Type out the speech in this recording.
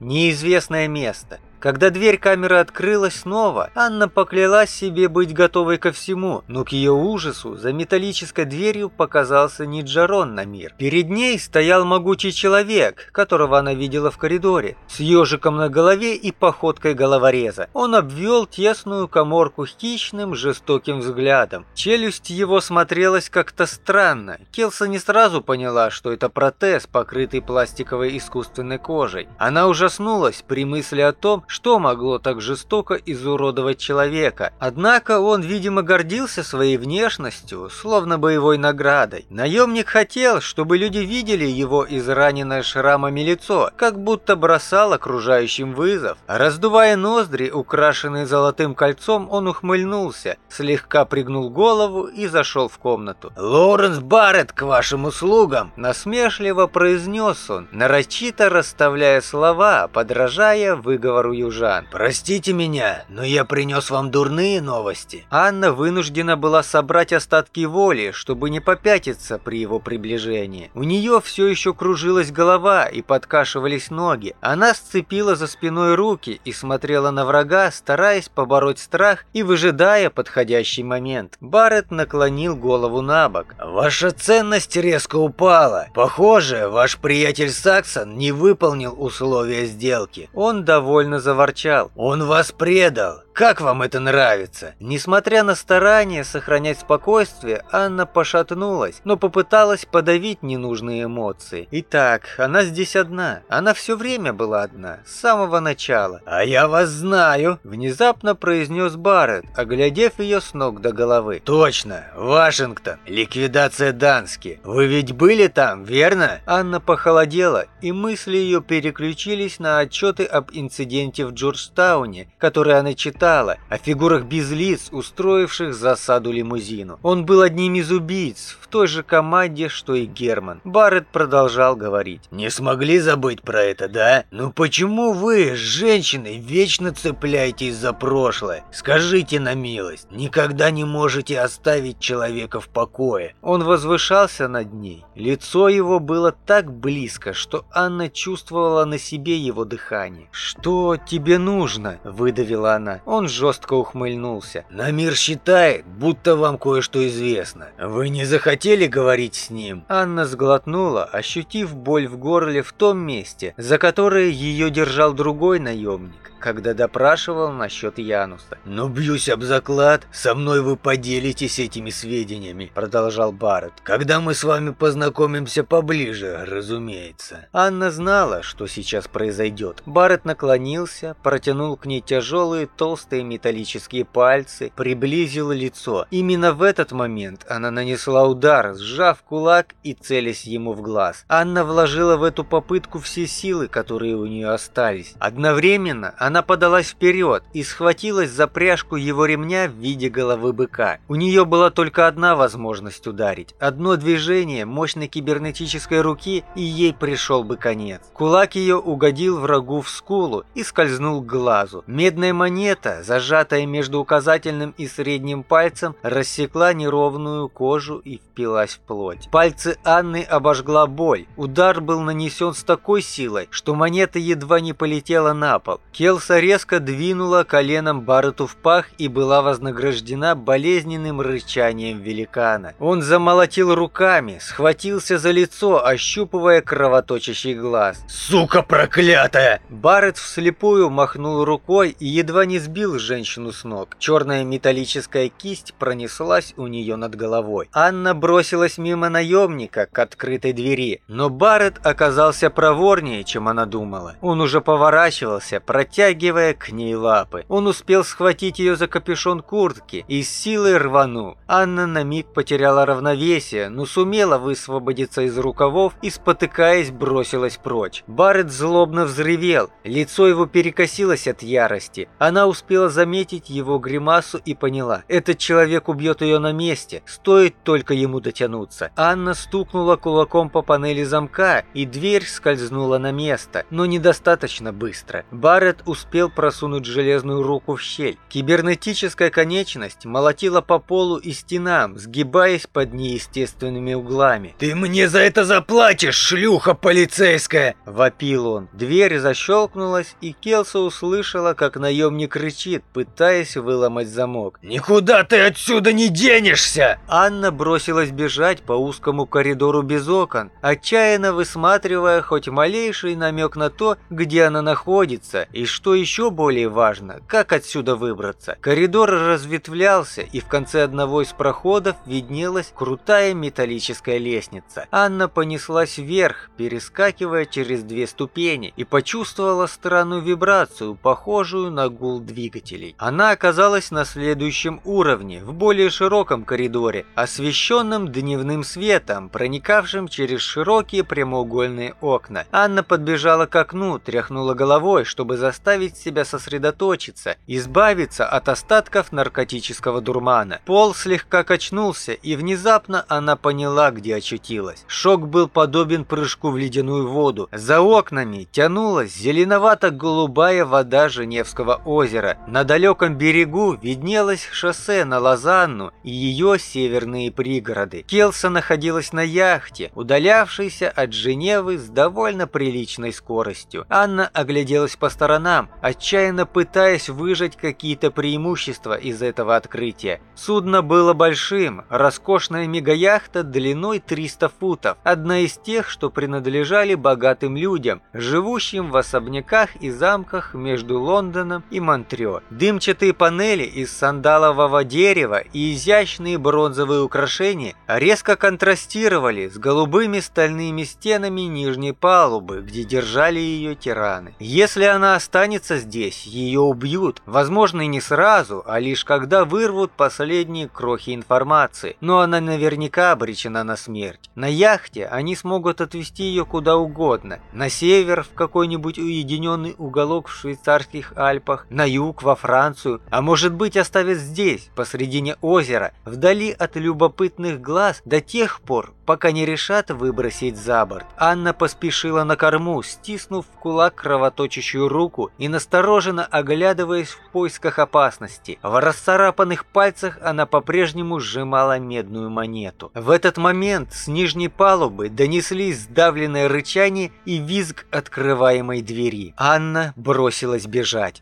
неизвестное место. Когда дверь камеры открылась снова, Анна поклялась себе быть готовой ко всему, но к ее ужасу за металлической дверью показался не Джарон на мир. Перед ней стоял могучий человек, которого она видела в коридоре, с ежиком на голове и походкой головореза. Он обвел тесную коморку хищным, жестоким взглядом. Челюсть его смотрелась как-то странно. Келса не сразу поняла, что это протез, покрытый пластиковой искусственной кожей. Она ужаснулась при мысли о том, что могло так жестоко изуродовать человека. Однако он, видимо, гордился своей внешностью, словно боевой наградой. Наемник хотел, чтобы люди видели его израненное шрамами лицо, как будто бросал окружающим вызов. Раздувая ноздри, украшенные золотым кольцом, он ухмыльнулся, слегка пригнул голову и зашел в комнату. «Лоуренс Барретт к вашим услугам!» Насмешливо произнес он, нарочито расставляя слова, подражая выговору южан. «Простите меня, но я принес вам дурные новости». Анна вынуждена была собрать остатки воли, чтобы не попятиться при его приближении. У нее все еще кружилась голова и подкашивались ноги. Она сцепила за спиной руки и смотрела на врага, стараясь побороть страх и выжидая подходящий момент. Барретт наклонил голову на бок. «Ваша ценность резко упала. Похоже, ваш приятель Саксон не выполнил условия сделки». Он довольно заворчал. «Он вас предал! Как вам это нравится?» Несмотря на старание сохранять спокойствие, Анна пошатнулась, но попыталась подавить ненужные эмоции. Итак, она здесь одна. Она все время была одна, с самого начала. «А я вас знаю!» – внезапно произнес Барретт, оглядев ее с ног до головы. «Точно! Вашингтон! Ликвидация Дански! Вы ведь были там, верно?» Анна похолодела, и мысли ее переключились на отчеты об инциденте в Джорджтауне, который она читала, о фигурах без лиц, устроивших засаду лимузину. Он был одним из убийц, в той же команде, что и Герман. Барретт продолжал говорить. «Не смогли забыть про это, да? Ну почему вы, женщины, вечно цепляетесь за прошлое? Скажите на милость, никогда не можете оставить человека в покое». Он возвышался над ней. Лицо его было так близко, что Анна чувствовала на себе его дыхание. «Что тебе нужно?» – выдавила она. Он жестко ухмыльнулся. «На мир считает, будто вам кое-что известно. Вы не захотели говорить с ним?» Анна сглотнула, ощутив боль в горле в том месте, за которое ее держал другой наемник когда допрашивал насчет Януса. «Но бьюсь об заклад, со мной вы поделитесь этими сведениями», продолжал Барретт. «Когда мы с вами познакомимся поближе, разумеется». Анна знала, что сейчас произойдет. Барретт наклонился, протянул к ней тяжелые толстые металлические пальцы, приблизил лицо. Именно в этот момент она нанесла удар, сжав кулак и целясь ему в глаз. Анна вложила в эту попытку все силы, которые у нее остались. Одновременно она она подалась вперед и схватилась за пряжку его ремня в виде головы быка. У нее была только одна возможность ударить. Одно движение мощной кибернетической руки, и ей пришел бы конец. Кулак ее угодил врагу в скулу и скользнул к глазу. Медная монета, зажатая между указательным и средним пальцем, рассекла неровную кожу и впилась в плоть. Пальцы Анны обожгла боль. Удар был нанесен с такой силой, что монета едва не полетела на пол. Келл Элса резко двинула коленом Баррету в пах и была вознаграждена болезненным рычанием великана. Он замолотил руками, схватился за лицо, ощупывая кровоточащий глаз. «Сука проклятая!» Барретт вслепую махнул рукой и едва не сбил женщину с ног. Черная металлическая кисть пронеслась у нее над головой. Анна бросилась мимо наемника к открытой двери, но Барретт оказался проворнее, чем она думала. Он уже поворачивался, протягивая протягивая к ней лапы. Он успел схватить ее за капюшон куртки и с силой рванул. Анна на миг потеряла равновесие, но сумела высвободиться из рукавов и, спотыкаясь, бросилась прочь. Барретт злобно взревел, лицо его перекосилось от ярости. Она успела заметить его гримасу и поняла, этот человек убьет ее на месте, стоит только ему дотянуться. Анна стукнула кулаком по панели замка, и дверь скользнула на место, но недостаточно быстро. Барретт успел просунуть железную руку в щель. Кибернетическая конечность молотила по полу и стенам, сгибаясь под неестественными углами. «Ты мне за это заплатишь, шлюха полицейская!» – вопил он. Дверь защелкнулась, и Келса услышала, как наемник кричит, пытаясь выломать замок. «Никуда ты отсюда не денешься!» Анна бросилась бежать по узкому коридору без окон, отчаянно высматривая хоть малейший намек на то, где она находится, и что еще более важно, как отсюда выбраться. Коридор разветвлялся, и в конце одного из проходов виднелась крутая металлическая лестница. Анна понеслась вверх, перескакивая через две ступени, и почувствовала странную вибрацию, похожую на гул двигателей. Она оказалась на следующем уровне, в более широком коридоре, освещенном дневным светом, проникавшим через широкие прямоугольные окна. Анна подбежала к окну, тряхнула головой, чтобы заставить себя сосредоточиться, избавиться от остатков наркотического дурмана. Пол слегка качнулся, и внезапно она поняла, где очутилась. Шок был подобен прыжку в ледяную воду. За окнами тянулась зеленовато-голубая вода Женевского озера. На далеком берегу виднелось шоссе на Лозанну и ее северные пригороды. Келса находилась на яхте, удалявшейся от Женевы с довольно приличной скоростью. Анна огляделась по сторонам, отчаянно пытаясь выжать какие-то преимущества из этого открытия. Судно было большим, роскошная мегаяхта длиной 300 футов, одна из тех, что принадлежали богатым людям, живущим в особняках и замках между Лондоном и Монтрео. Дымчатые панели из сандалового дерева и изящные бронзовые украшения резко контрастировали с голубыми стальными стенами нижней палубы, где держали ее тираны. Если она останется здесь, ее убьют, возможно и не сразу, а лишь когда вырвут последние крохи информации, но она наверняка обречена на смерть. На яхте они смогут отвезти ее куда угодно, на север в какой-нибудь уединенный уголок в швейцарских Альпах, на юг во Францию, а может быть оставят здесь, посредине озера, вдали от любопытных глаз до тех пор, пока не решат выбросить за борт. Анна поспешила на корму, стиснув в кулак кровоточащую руку и настороженно оглядываясь в поисках опасности. В расцарапанных пальцах она по-прежнему сжимала медную монету. В этот момент с нижней палубы донеслись сдавленное рычание и визг открываемой двери. Анна бросилась бежать.